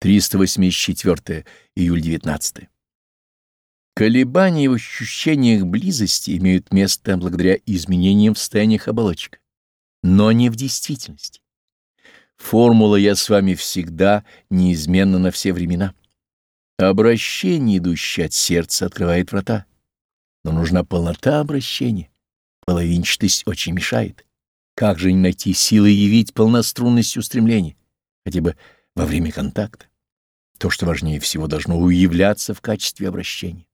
384 июль 19. Колебания в ощущениях близости имеют место благодаря изменениям в состояниях оболочек, но не в действительности. Формула «я с вами всегда» неизменна на все времена. Обращение, идущее от сердца, открывает врата. Но нужна полнота обращения. Половинчатость очень мешает. Как же не найти силы явить полнострунность устремления, хотя бы во время контакта? То, что важнее всего, должно уявляться в качестве обращения.